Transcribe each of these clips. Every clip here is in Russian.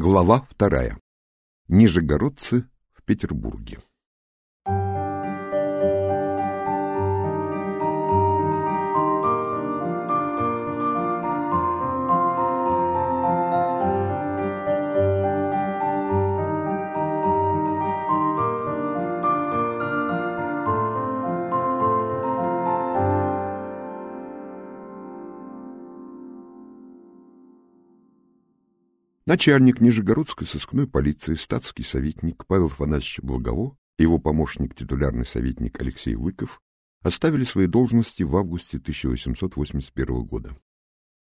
Глава вторая. Нижегородцы в Петербурге. Начальник Нижегородской сыскной полиции, статский советник Павел Фанасьевич Благово и его помощник, титулярный советник Алексей Лыков оставили свои должности в августе 1881 года.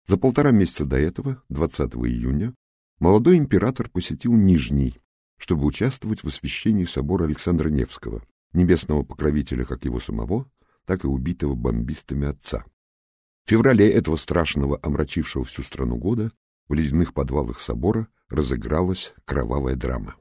За полтора месяца до этого, 20 июня, молодой император посетил Нижний, чтобы участвовать в освящении собора Александра Невского, небесного покровителя как его самого, так и убитого бомбистами отца. В феврале этого страшного, омрачившего всю страну года, в ледяных подвалах собора разыгралась кровавая драма.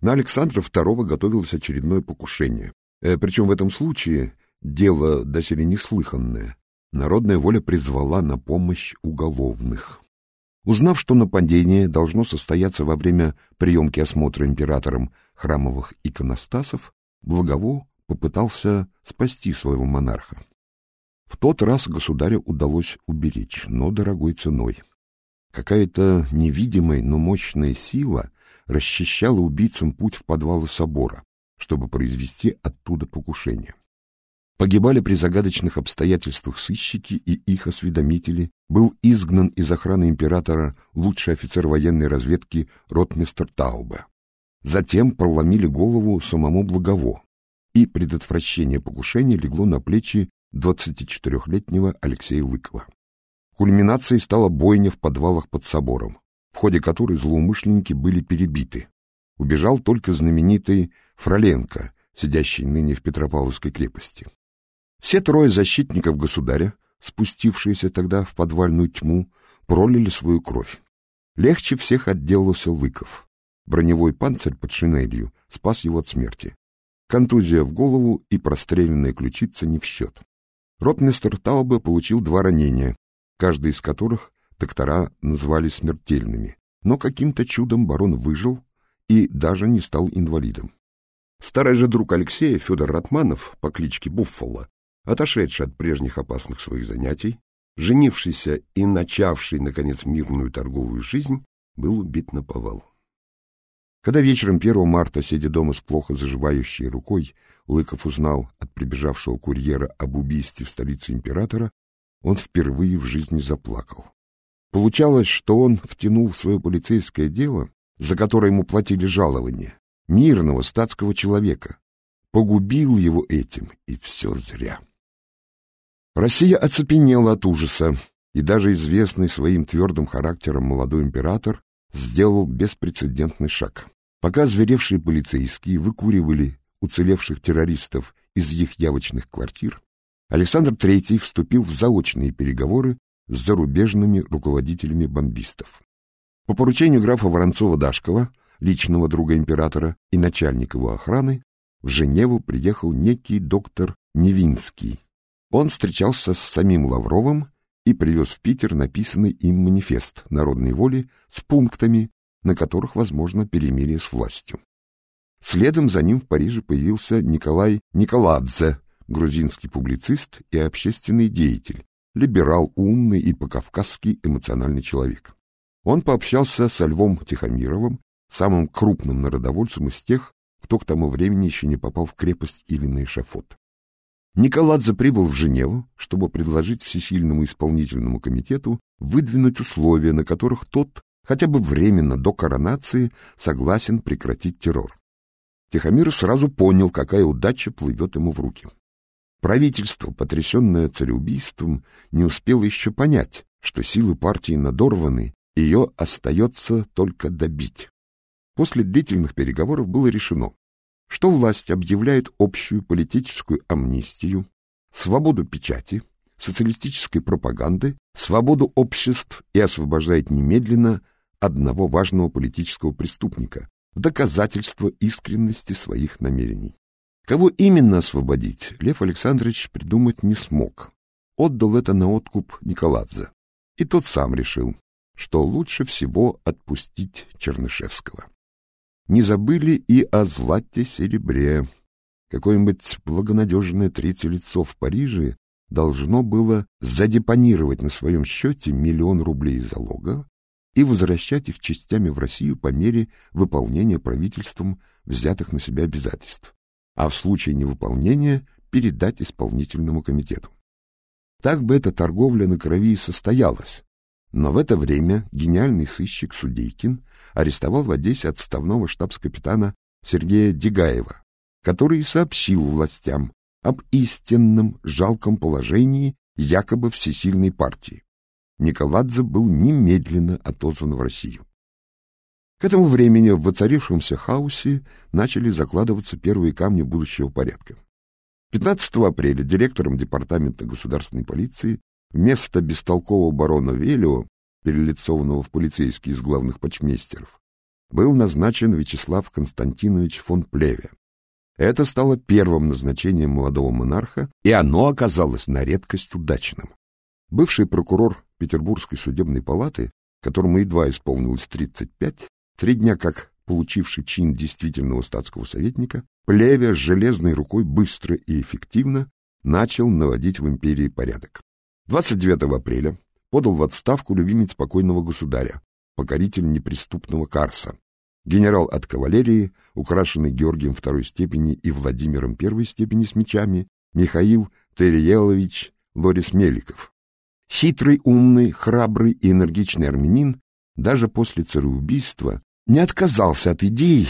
На Александра II готовилось очередное покушение. Э, причем в этом случае дело доселе неслыханное. Народная воля призвала на помощь уголовных. Узнав, что нападение должно состояться во время приемки осмотра императором храмовых иконостасов, Благово попытался спасти своего монарха. В тот раз государю удалось уберечь, но дорогой ценой. Какая-то невидимая, но мощная сила расчищала убийцам путь в подвалы собора, чтобы произвести оттуда покушение. Погибали при загадочных обстоятельствах сыщики и их осведомители, был изгнан из охраны императора лучший офицер военной разведки ротмистр Таубе. Затем проломили голову самому Благово, и предотвращение покушения легло на плечи 24-летнего Алексея Лыкова. Кульминацией стала бойня в подвалах под собором, в ходе которой злоумышленники были перебиты. Убежал только знаменитый Фроленко, сидящий ныне в Петропавловской крепости. Все трое защитников государя, спустившиеся тогда в подвальную тьму, пролили свою кровь. Легче всех отделался Лыков. Броневой панцирь под шинелью спас его от смерти. Контузия в голову и простреленная ключица не в счет. Ротмистер Таубе получил два ранения, каждый из которых доктора назвали смертельными, но каким-то чудом барон выжил и даже не стал инвалидом. Старый же друг Алексея, Федор Ратманов, по кличке Буффало, отошедший от прежних опасных своих занятий, женившийся и начавший, наконец, мирную торговую жизнь, был убит на повал. Когда вечером 1 марта, сидя дома с плохо заживающей рукой, Лыков узнал от прибежавшего курьера об убийстве в столице императора, он впервые в жизни заплакал. Получалось, что он втянул в свое полицейское дело, за которое ему платили жалование, мирного статского человека, погубил его этим, и все зря. Россия оцепенела от ужаса, и даже известный своим твердым характером молодой император сделал беспрецедентный шаг. Пока зверевшие полицейские выкуривали уцелевших террористов из их явочных квартир, Александр III вступил в заочные переговоры с зарубежными руководителями бомбистов. По поручению графа Воронцова-Дашкова, личного друга императора и начальника его охраны, в Женеву приехал некий доктор Невинский. Он встречался с самим Лавровым и привез в Питер написанный им манифест народной воли с пунктами, на которых возможно перемирие с властью. Следом за ним в Париже появился Николай Николадзе, грузинский публицист и общественный деятель, либерал, умный и по-кавказски эмоциональный человек. Он пообщался со Львом Тихомировым, самым крупным народовольцем из тех, кто к тому времени еще не попал в крепость или на эшафот. Николадзе прибыл в Женеву, чтобы предложить Всесильному исполнительному комитету выдвинуть условия, на которых тот хотя бы временно до коронации согласен прекратить террор. Тихомир сразу понял, какая удача плывет ему в руки. Правительство, потрясенное цареубийством, не успело еще понять, что силы партии надорваны, ее остается только добить. После длительных переговоров было решено, что власть объявляет общую политическую амнистию, свободу печати, социалистической пропаганды, свободу обществ и освобождает немедленно одного важного политического преступника в доказательство искренности своих намерений. Кого именно освободить, Лев Александрович придумать не смог. Отдал это на откуп Николадзе. И тот сам решил, что лучше всего отпустить Чернышевского. Не забыли и о злате-серебре. Какое-нибудь благонадежное третье лицо в Париже должно было задепонировать на своем счете миллион рублей залога и возвращать их частями в Россию по мере выполнения правительством взятых на себя обязательств, а в случае невыполнения передать исполнительному комитету. Так бы эта торговля на крови и состоялась, но в это время гениальный сыщик Судейкин арестовал в Одессе отставного штабс-капитана Сергея Дегаева, который сообщил властям об истинном жалком положении якобы всесильной партии. Николадзе был немедленно отозван в Россию. К этому времени в воцарившемся хаосе начали закладываться первые камни будущего порядка. 15 апреля директором департамента государственной полиции вместо бестолкового барона Велио, перелицованного в полицейский из главных почмейстеров, был назначен Вячеслав Константинович фон Плеве. Это стало первым назначением молодого монарха, и оно оказалось на редкость удачным. Бывший прокурор Петербургской судебной палаты, которому едва исполнилось 35, три дня как получивший чин действительного статского советника, Плевя с железной рукой быстро и эффективно начал наводить в империи порядок. 29 апреля подал в отставку любимец покойного государя, покоритель неприступного Карса, генерал от кавалерии, украшенный Георгием второй степени и Владимиром первой степени с мечами, Михаил Териелович Лорис Меликов, Хитрый, умный, храбрый и энергичный армянин даже после цареубийства не отказался от идей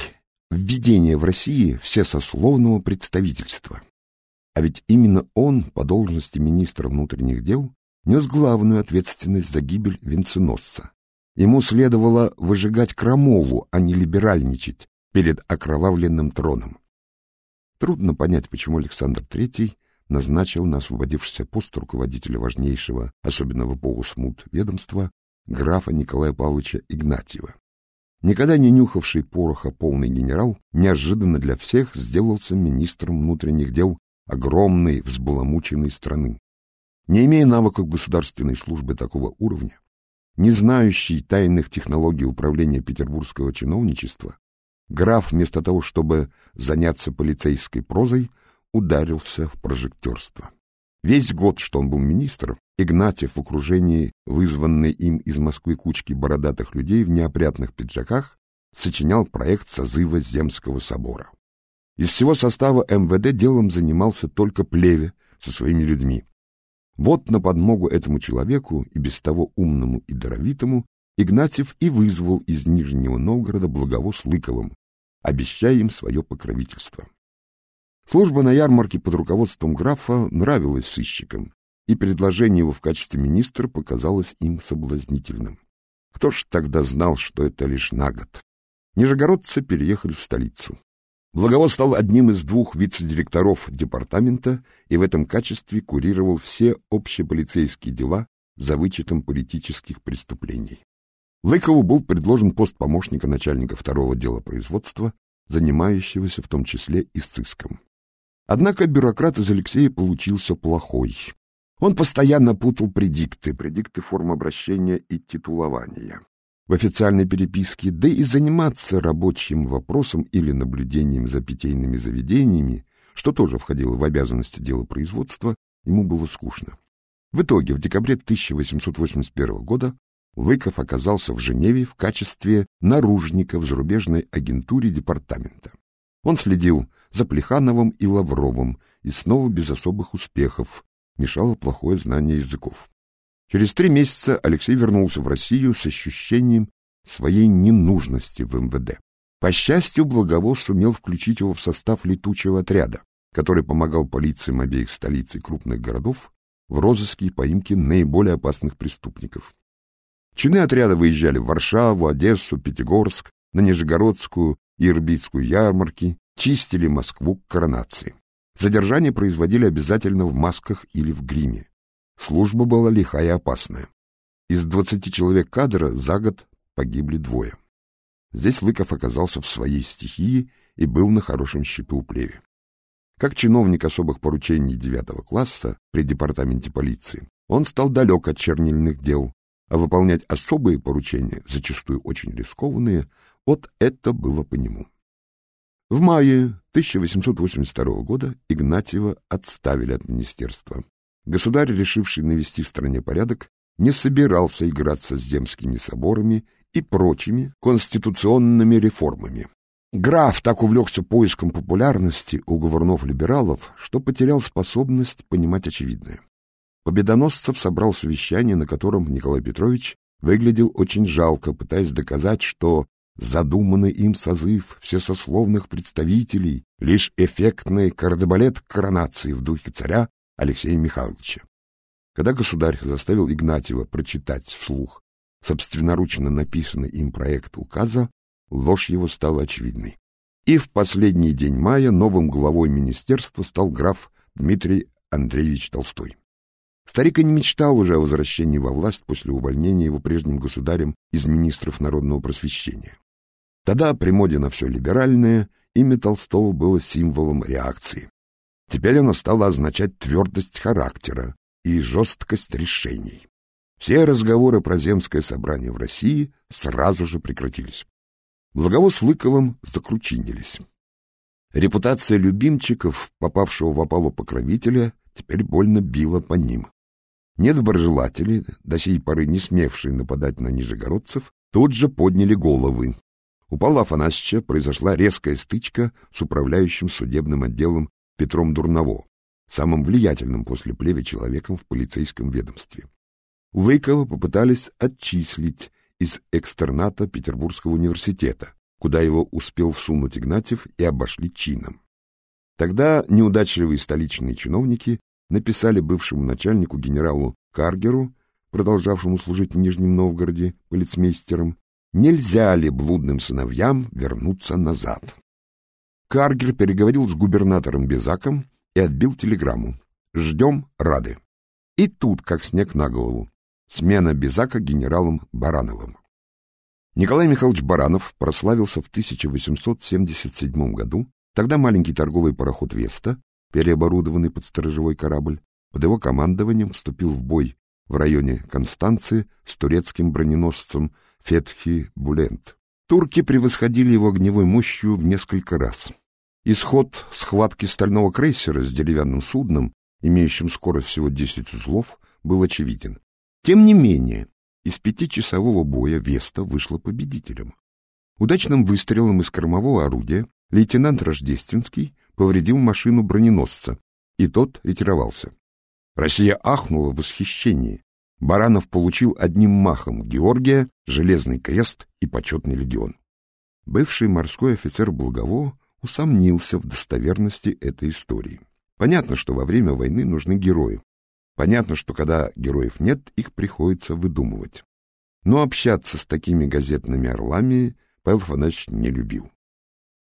введения в России всесословного представительства. А ведь именно он, по должности министра внутренних дел, нес главную ответственность за гибель венценосца. Ему следовало выжигать крамолу, а не либеральничать перед окровавленным троном. Трудно понять, почему Александр III назначил на освободившийся пост руководителя важнейшего, особенно в эпоху смут, ведомства, графа Николая Павловича Игнатьева. Никогда не нюхавший пороха полный генерал неожиданно для всех сделался министром внутренних дел огромной взбаламученной страны. Не имея навыков государственной службы такого уровня, не знающий тайных технологий управления петербургского чиновничества, граф вместо того, чтобы заняться полицейской прозой, ударился в прожектерство. Весь год, что он был министром, Игнатьев в окружении вызванной им из Москвы кучки бородатых людей в неопрятных пиджаках сочинял проект созыва Земского собора. Из всего состава МВД делом занимался только Плеве со своими людьми. Вот на подмогу этому человеку, и без того умному и даровитому, Игнатьев и вызвал из Нижнего Новгорода благово Лыковым, обещая им свое покровительство. Служба на ярмарке под руководством графа нравилась сыщикам, и предложение его в качестве министра показалось им соблазнительным. Кто ж тогда знал, что это лишь на год? Нижегородцы переехали в столицу. Благово стал одним из двух вице-директоров департамента и в этом качестве курировал все общеполицейские дела за вычетом политических преступлений. Лыкову был предложен пост помощника начальника второго дела производства, занимающегося в том числе и сыском. Однако бюрократ из Алексея получился плохой. Он постоянно путал предикты, предикты форм обращения и титулования. В официальной переписке, да и заниматься рабочим вопросом или наблюдением за питейными заведениями, что тоже входило в обязанности дела производства, ему было скучно. В итоге в декабре 1881 года Лыков оказался в Женеве в качестве наружника в зарубежной агентуре департамента. Он следил за Плехановым и Лавровым и снова без особых успехов, мешало плохое знание языков. Через три месяца Алексей вернулся в Россию с ощущением своей ненужности в МВД. По счастью, Благово сумел включить его в состав летучего отряда, который помогал полициям обеих столиц и крупных городов в розыске и поимке наиболее опасных преступников. Чины отряда выезжали в Варшаву, Одессу, Пятигорск, на Нижегородскую Ирбитскую ярмарки, чистили Москву к коронации. Задержание производили обязательно в масках или в гриме. Служба была лихая и опасная. Из двадцати человек кадра за год погибли двое. Здесь Лыков оказался в своей стихии и был на хорошем счету у плеве. Как чиновник особых поручений девятого класса при департаменте полиции, он стал далек от чернильных дел, а выполнять особые поручения, зачастую очень рискованные, вот это было по нему. В мае 1882 года Игнатьева отставили от министерства. Государь, решивший навести в стране порядок, не собирался играться с земскими соборами и прочими конституционными реформами. Граф так увлекся поиском популярности у говорнов-либералов, что потерял способность понимать очевидное. Победоносцев собрал совещание, на котором Николай Петрович выглядел очень жалко, пытаясь доказать, что задуманный им созыв всесословных представителей — лишь эффектный кардебалет коронации в духе царя Алексея Михайловича. Когда государь заставил Игнатьева прочитать вслух собственноручно написанный им проект указа, ложь его стала очевидной. И в последний день мая новым главой министерства стал граф Дмитрий Андреевич Толстой. Старик и не мечтал уже о возвращении во власть после увольнения его прежним государем из министров народного просвещения. Тогда, при моде на все либеральное, имя Толстого было символом реакции. Теперь оно стало означать твердость характера и жесткость решений. Все разговоры про земское собрание в России сразу же прекратились. Благово с Лыковым закручинились. Репутация любимчиков, попавшего в опалу покровителя, теперь больно била по ним. Недоброжелатели, до сей поры не смевшие нападать на нижегородцев, тут же подняли головы. У Павла Афанасьевича произошла резкая стычка с управляющим судебным отделом Петром Дурново, самым влиятельным после плеве человеком в полицейском ведомстве. Лыкова попытались отчислить из экстерната Петербургского университета, куда его успел всунуть Игнатьев и обошли чином. Тогда неудачливые столичные чиновники написали бывшему начальнику генералу Каргеру, продолжавшему служить в Нижнем Новгороде полицмейстером, нельзя ли блудным сыновьям вернуться назад. Каргер переговорил с губернатором Безаком и отбил телеграмму. «Ждем, рады». И тут, как снег на голову, Смена Безака генералом Барановым. Николай Михайлович Баранов прославился в 1877 году. Тогда маленький торговый пароход «Веста», переоборудованный под сторожевой корабль, под его командованием вступил в бой в районе Констанции с турецким броненосцем Фетхи Булент. Турки превосходили его огневой мощью в несколько раз. Исход схватки стального крейсера с деревянным судном, имеющим скорость всего 10 узлов, был очевиден. Тем не менее, из пятичасового боя Веста вышла победителем. Удачным выстрелом из кормового орудия лейтенант Рождественский повредил машину броненосца, и тот ретировался. Россия ахнула в восхищении. Баранов получил одним махом Георгия, Железный крест и почетный легион. Бывший морской офицер Благово усомнился в достоверности этой истории. Понятно, что во время войны нужны герои, Понятно, что когда героев нет, их приходится выдумывать. Но общаться с такими газетными орлами Павел Афанасьевич не любил.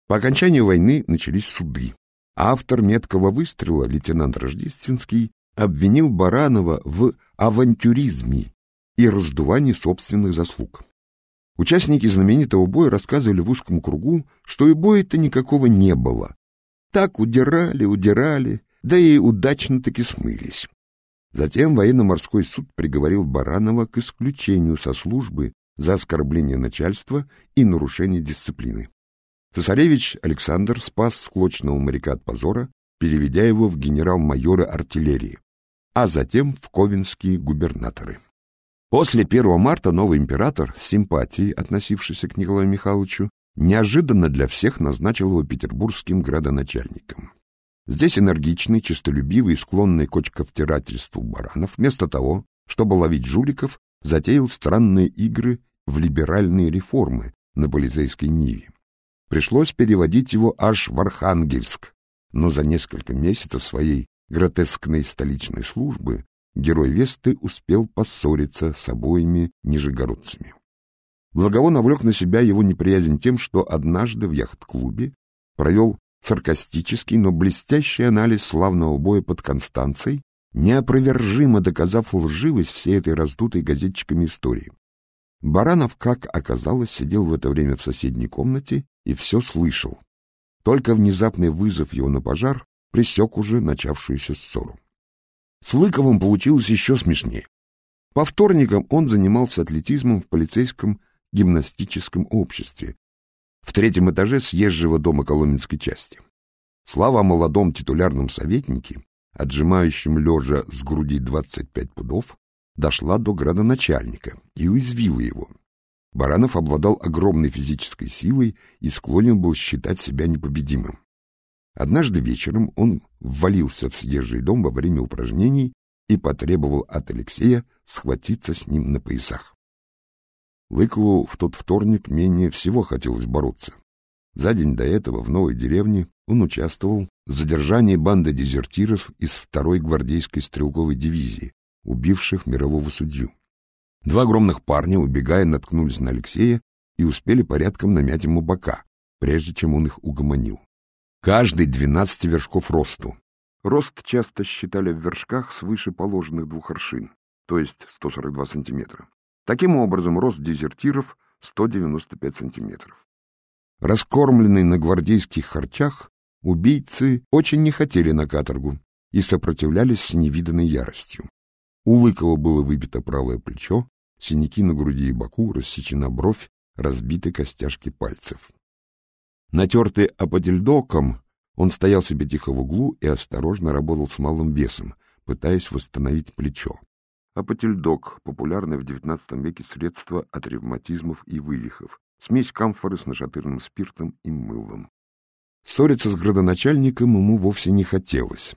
По окончании войны начались суды. Автор меткого выстрела, лейтенант Рождественский, обвинил Баранова в авантюризме и раздувании собственных заслуг. Участники знаменитого боя рассказывали в узком кругу, что и боя-то никакого не было. Так удирали, удирали, да и удачно-таки смылись. Затем военно-морской суд приговорил Баранова к исключению со службы за оскорбление начальства и нарушение дисциплины. Цесаревич Александр спас склочного моряка от позора, переведя его в генерал-майора артиллерии, а затем в ковенские губернаторы. После 1 марта новый император, с симпатией относившийся к Николаю Михайловичу, неожиданно для всех назначил его петербургским градоначальником. Здесь энергичный, честолюбивый и склонный к очковтирательству Баранов, вместо того, чтобы ловить жуликов, затеял странные игры в либеральные реформы на полицейской ниве. Пришлось переводить его аж в Архангельск, но за несколько месяцев своей гротескной столичной службы герой Весты успел поссориться с обоими нижегородцами. Благово навлек на себя его неприязнь тем, что однажды в яхт-клубе провел саркастический, но блестящий анализ славного боя под Констанцией, неопровержимо доказав лживость всей этой раздутой газетчиками истории. Баранов, как оказалось, сидел в это время в соседней комнате и все слышал. Только внезапный вызов его на пожар пресек уже начавшуюся ссору. С Лыковым получилось еще смешнее. По вторникам он занимался атлетизмом в полицейском гимнастическом обществе в третьем этаже съезжего дома Коломенской части. Слава о молодом титулярном советнике, отжимающем лежа с груди 25 пудов, дошла до градоначальника и уязвила его. Баранов обладал огромной физической силой и склонен был считать себя непобедимым. Однажды вечером он ввалился в съезжий дом во время упражнений и потребовал от Алексея схватиться с ним на поясах. Лыкову в тот вторник менее всего хотелось бороться. За день до этого в новой деревне он участвовал в задержании банды дезертиров из второй гвардейской стрелковой дивизии, убивших мирового судью. Два огромных парня, убегая, наткнулись на Алексея и успели порядком намять ему бока, прежде чем он их угомонил. Каждый двенадцати вершков росту. Рост часто считали в вершках свыше положенных двух аршин, то есть 142 сантиметра. Таким образом, рост дезертиров 195 сантиметров. Раскормленные на гвардейских харчах, убийцы очень не хотели на каторгу и сопротивлялись с невиданной яростью. У Лыкова было выбито правое плечо, синяки на груди и боку, рассечена бровь, разбиты костяшки пальцев. Натертый апотельдоком, он стоял себе тихо в углу и осторожно работал с малым весом, пытаясь восстановить плечо. Апотельдок — популярное в XIX веке средство от ревматизмов и вывихов, смесь камфоры с нашатырным спиртом и мылом. Ссориться с градоначальником ему вовсе не хотелось,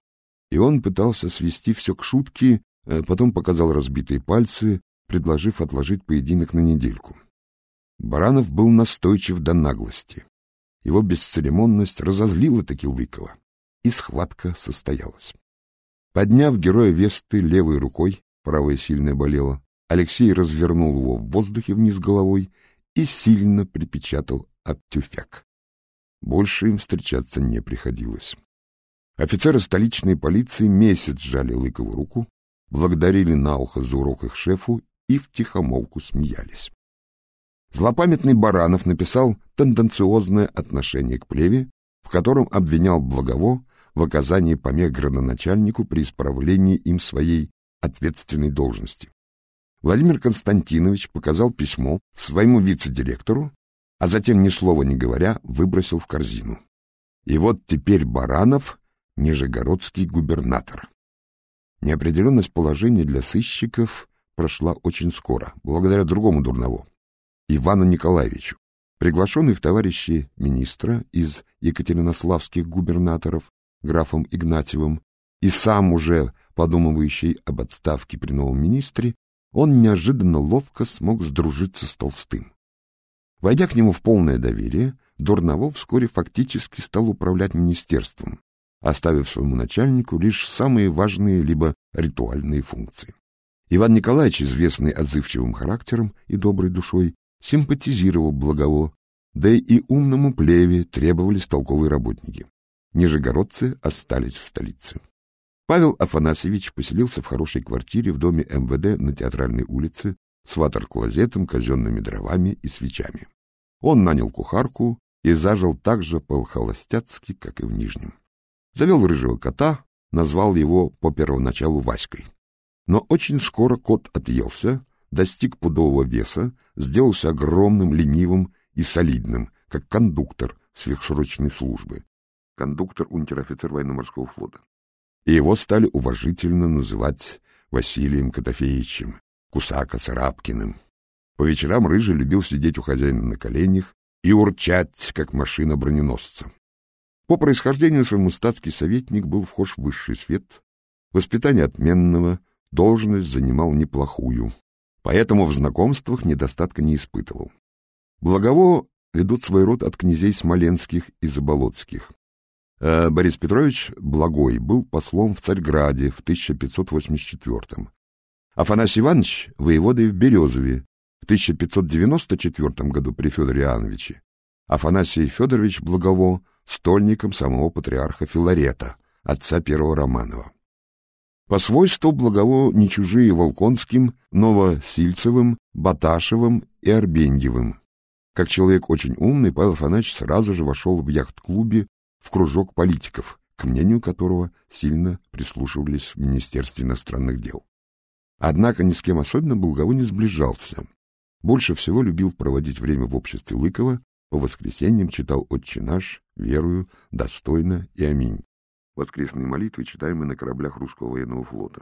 и он пытался свести все к шутке, а потом показал разбитые пальцы, предложив отложить поединок на недельку. Баранов был настойчив до наглости. Его бесцеремонность разозлила таки Лыкова, и схватка состоялась. Подняв героя Весты левой рукой, правая сильная болела, Алексей развернул его в воздухе вниз головой и сильно припечатал об. Больше им встречаться не приходилось. Офицеры столичной полиции месяц сжали Лыкову руку, благодарили на ухо за урок их шефу и втихомолку смеялись. Злопамятный Баранов написал тенденциозное отношение к плеве, в котором обвинял Благово в оказании помех градоначальнику при исправлении им своей ответственной должности. Владимир Константинович показал письмо своему вице-директору, а затем, ни слова не говоря, выбросил в корзину. И вот теперь Баранов — нижегородский губернатор. Неопределенность положения для сыщиков прошла очень скоро, благодаря другому дурнову, Ивану Николаевичу, приглашенный в товарищи министра из екатеринославских губернаторов графом Игнатьевым и сам уже подумывающий об отставке при новом министре, он неожиданно ловко смог сдружиться с Толстым. Войдя к нему в полное доверие, Дурново вскоре фактически стал управлять министерством, оставив своему начальнику лишь самые важные либо ритуальные функции. Иван Николаевич, известный отзывчивым характером и доброй душой, симпатизировал Благово, да и умному плеве требовались толковые работники. Нижегородцы остались в столице. Павел Афанасьевич поселился в хорошей квартире в доме МВД на Театральной улице с ватер-клозетом, казенными дровами и свечами. Он нанял кухарку и зажил так же по-холостяцки, как и в Нижнем. Завел рыжего кота, назвал его по первоначалу Васькой. Но очень скоро кот отъелся, достиг пудового веса, сделался огромным, ленивым и солидным, как кондуктор сверхсрочной службы. Кондуктор унтер-офицер военно-морского флота. И его стали уважительно называть Василием Котофеевичем, Кусака Царапкиным. По вечерам Рыжий любил сидеть у хозяина на коленях и урчать, как машина броненосца. По происхождению своему статский советник был вхож в высший свет, воспитание отменного, должность занимал неплохую, поэтому в знакомствах недостатка не испытывал. Благово ведут свой род от князей Смоленских и Заболотских. А Борис Петрович Благой был послом в Царьграде в 1584 Афанасий Иванович — воеводой в Березове в 1594 году при Федоре Иоанновиче, Афанасий Федорович Благово стольником самого патриарха Филарета, отца первого Романова. По свойству Благово не чужие Волконским, Новосильцевым, Баташевым и Арбеньевым. Как человек очень умный, Павел Афанасьевич сразу же вошел в яхт-клубе в кружок политиков, к мнению которого сильно прислушивались в Министерстве иностранных дел. Однако ни с кем особенно Булгаво не сближался. Больше всего любил проводить время в обществе Лыкова, по воскресеньям читал «Отче наш», «Верую», «Достойно» и «Аминь». Воскресные молитвы, читаемые на кораблях русского военного флота.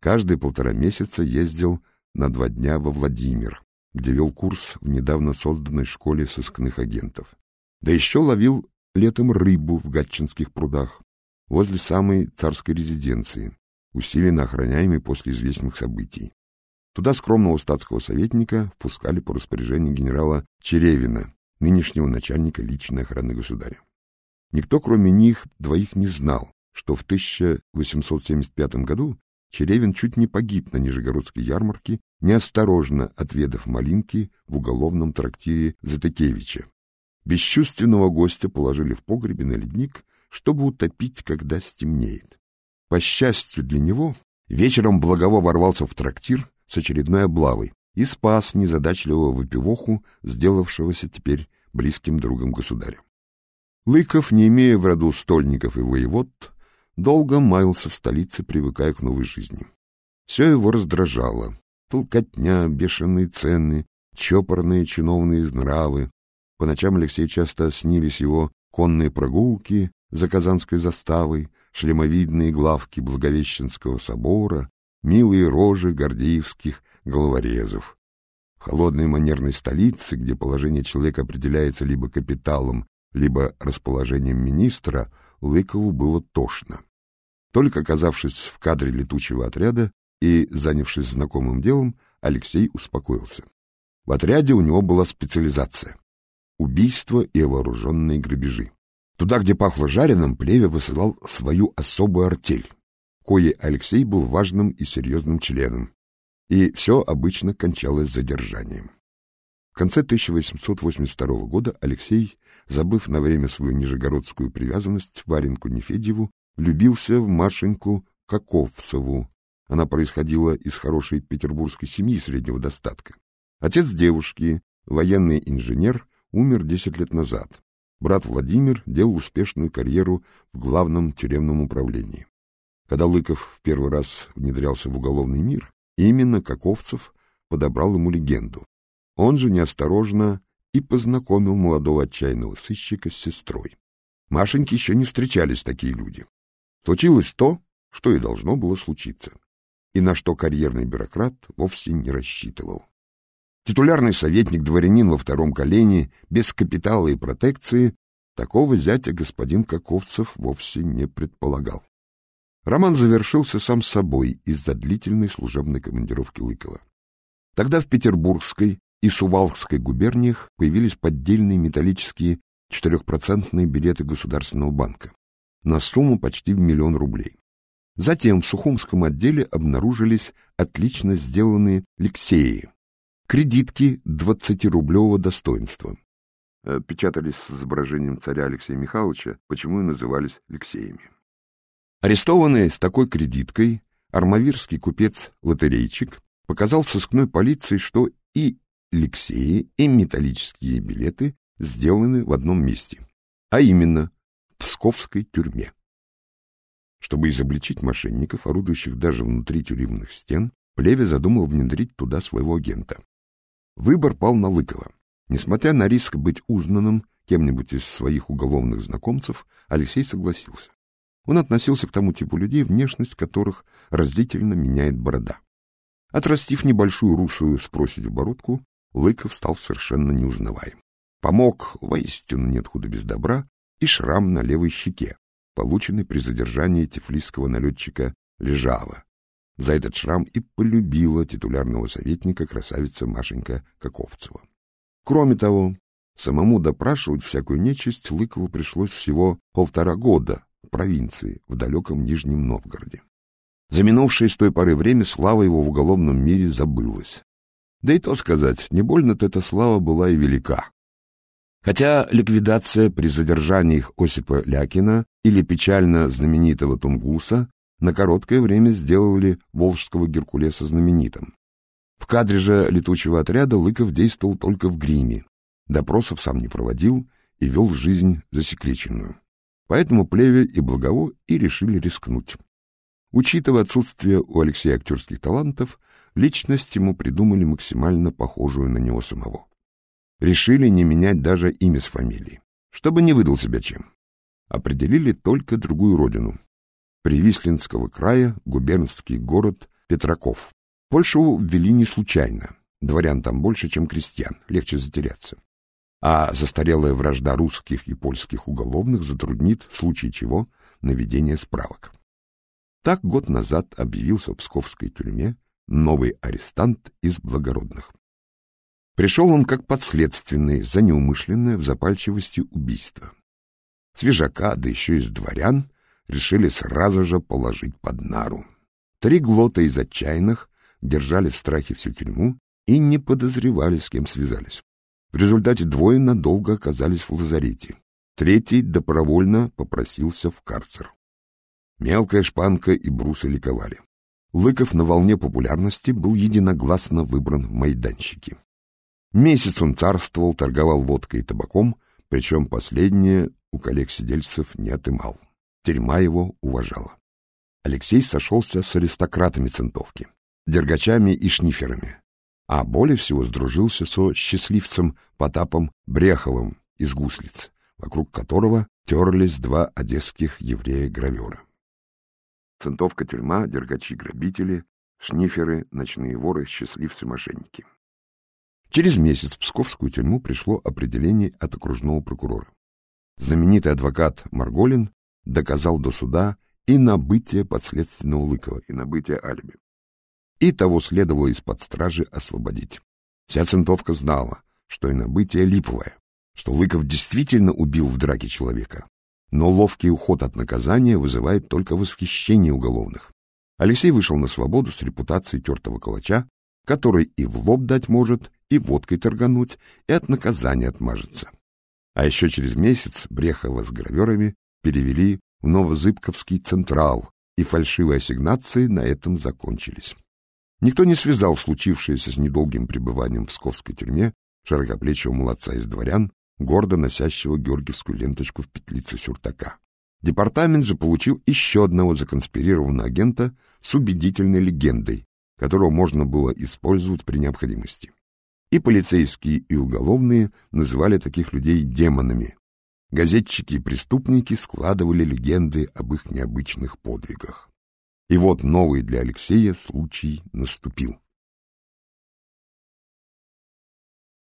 Каждые полтора месяца ездил на два дня во Владимир, где вел курс в недавно созданной школе сыскных агентов. Да еще ловил летом рыбу в Гатчинских прудах, возле самой царской резиденции, усиленно охраняемой после известных событий. Туда скромного статского советника впускали по распоряжению генерала Черевина, нынешнего начальника личной охраны государя. Никто, кроме них, двоих не знал, что в 1875 году Черевин чуть не погиб на Нижегородской ярмарке, неосторожно отведав малинки в уголовном трактире Затыкевича. Бесчувственного гостя положили в погребе на ледник, чтобы утопить, когда стемнеет. По счастью для него, вечером Благово ворвался в трактир с очередной облавой и спас незадачливого выпивоху, сделавшегося теперь близким другом государя. Лыков, не имея в роду стольников и воевод, долго маялся в столице, привыкая к новой жизни. Все его раздражало. Толкотня, бешеные цены, чопорные чиновные нравы. По ночам Алексей часто снились его конные прогулки за Казанской заставой, шлемовидные главки Благовещенского собора, милые рожи гордеевских головорезов. В холодной манерной столице, где положение человека определяется либо капиталом, либо расположением министра, Лыкову было тошно. Только оказавшись в кадре летучего отряда и занявшись знакомым делом, Алексей успокоился. В отряде у него была специализация — убийства и вооруженные грабежи. Туда, где пахло жареным, Плеве высылал свою особую артель, кое Алексей был важным и серьезным членом, и все обычно кончалось задержанием. В конце 1882 года Алексей, забыв на время свою нижегородскую привязанность Варенку Нефедьеву, влюбился в Машеньку Каковцеву. Она происходила из хорошей петербургской семьи среднего достатка. Отец девушки, военный инженер, умер 10 лет назад. Брат Владимир делал успешную карьеру в главном тюремном управлении. Когда Лыков в первый раз внедрялся в уголовный мир, именно Каковцев подобрал ему легенду. Он же неосторожно и познакомил молодого отчаянного сыщика с сестрой. Машеньке еще не встречались такие люди. Случилось то, что и должно было случиться, и на что карьерный бюрократ вовсе не рассчитывал. Титулярный советник, дворянин во втором колене, без капитала и протекции, такого зятя господин Каковцев вовсе не предполагал. Роман завершился сам собой из-за длительной служебной командировки Лыкова. Тогда в Петербургской и Сувалской губерниях появились поддельные металлические четырехпроцентные билеты Государственного банка на сумму почти в миллион рублей. Затем в Сухумском отделе обнаружились отлично сделанные лексеи, кредитки 20-рублевого достоинства. Э, печатались с изображением царя Алексея Михайловича, почему и назывались лексеями. Арестованный с такой кредиткой, армавирский купец-лотерейчик показал сыскной полиции, что и лексеи, и металлические билеты сделаны в одном месте, а именно в Псковской тюрьме. Чтобы изобличить мошенников, орудующих даже внутри тюремных стен, Плеве задумал внедрить туда своего агента. Выбор пал на Лыкова. Несмотря на риск быть узнанным кем-нибудь из своих уголовных знакомцев, Алексей согласился. Он относился к тому типу людей, внешность которых разительно меняет борода. Отрастив небольшую русую с проседью бородку, Лыков стал совершенно неузнаваем. Помог, воистину нет худа без добра, и шрам на левой щеке, полученный при задержании тифлисского налетчика Лежава. За этот шрам и полюбила титулярного советника красавица Машенька Каковцева. Кроме того, самому допрашивать всякую нечисть Лыкову пришлось всего полтора года в провинции, в далеком Нижнем Новгороде. За минувшее с той поры время слава его в уголовном мире забылась. Да и то сказать, не больно-то эта слава была и велика. Хотя ликвидация при задержании их Осипа Лякина или печально знаменитого Тунгуса на короткое время сделали волжского Геркулеса знаменитым. В кадре же летучего отряда Лыков действовал только в гриме, допросов сам не проводил и вел жизнь засекреченную. Поэтому Плеве и Благово и решили рискнуть. Учитывая отсутствие у Алексея актерских талантов, личность ему придумали максимально похожую на него самого. Решили не менять даже имя с фамилией, чтобы не выдал себя чем. Определили только другую родину. Привислинского края губернский город Петраков. Польшу ввели не случайно. Дворян там больше, чем крестьян, легче затеряться. А застарелая вражда русских и польских уголовных затруднит, в случае чего, наведение справок. Так год назад объявился в Псковской тюрьме новый арестант из благородных. Пришел он как подследственный за неумышленное в запальчивости убийство. Свежака, да еще из дворян, решили сразу же положить под нару. Три глота из отчаянных держали в страхе всю тюрьму и не подозревали, с кем связались. В результате двое надолго оказались в лазарете. Третий добровольно попросился в карцер. Мелкая шпанка и брусы ликовали. Лыков на волне популярности был единогласно выбран в майданщики. Месяц он царствовал, торговал водкой и табаком, причем последнее у коллег-сидельцев не отымал. Тюрьма его уважала. Алексей сошелся с аристократами центовки, дергачами и шниферами, а более всего сдружился со счастливцем Потапом Бреховым из Гуслиц, вокруг которого терлись два одесских еврея-гравера. Центовка-тюрьма, дергачи-грабители, шниферы, ночные воры, счастливцы-мошенники. Через месяц в Псковскую тюрьму пришло определение от окружного прокурора. Знаменитый адвокат Марголин доказал до суда и набытие подследственного Лыкова, и набытие алиби. И того следовало из-под стражи освободить. Вся центовка знала, что и набытие липовое, что Лыков действительно убил в драке человека, но ловкий уход от наказания вызывает только восхищение уголовных. Алексей вышел на свободу с репутацией тертого калача, который и в лоб дать может, и водкой торгануть, и от наказания отмажется. А еще через месяц Брехова с граверами перевели в Новозыбковский Централ, и фальшивые ассигнации на этом закончились. Никто не связал случившееся с недолгим пребыванием в Псковской тюрьме широкоплечего молодца из дворян гордо носящего георгиевскую ленточку в петлице сюртака. Департамент же получил еще одного законспирированного агента с убедительной легендой, которого можно было использовать при необходимости. И полицейские, и уголовные называли таких людей демонами. Газетчики и преступники складывали легенды об их необычных подвигах. И вот новый для Алексея случай наступил.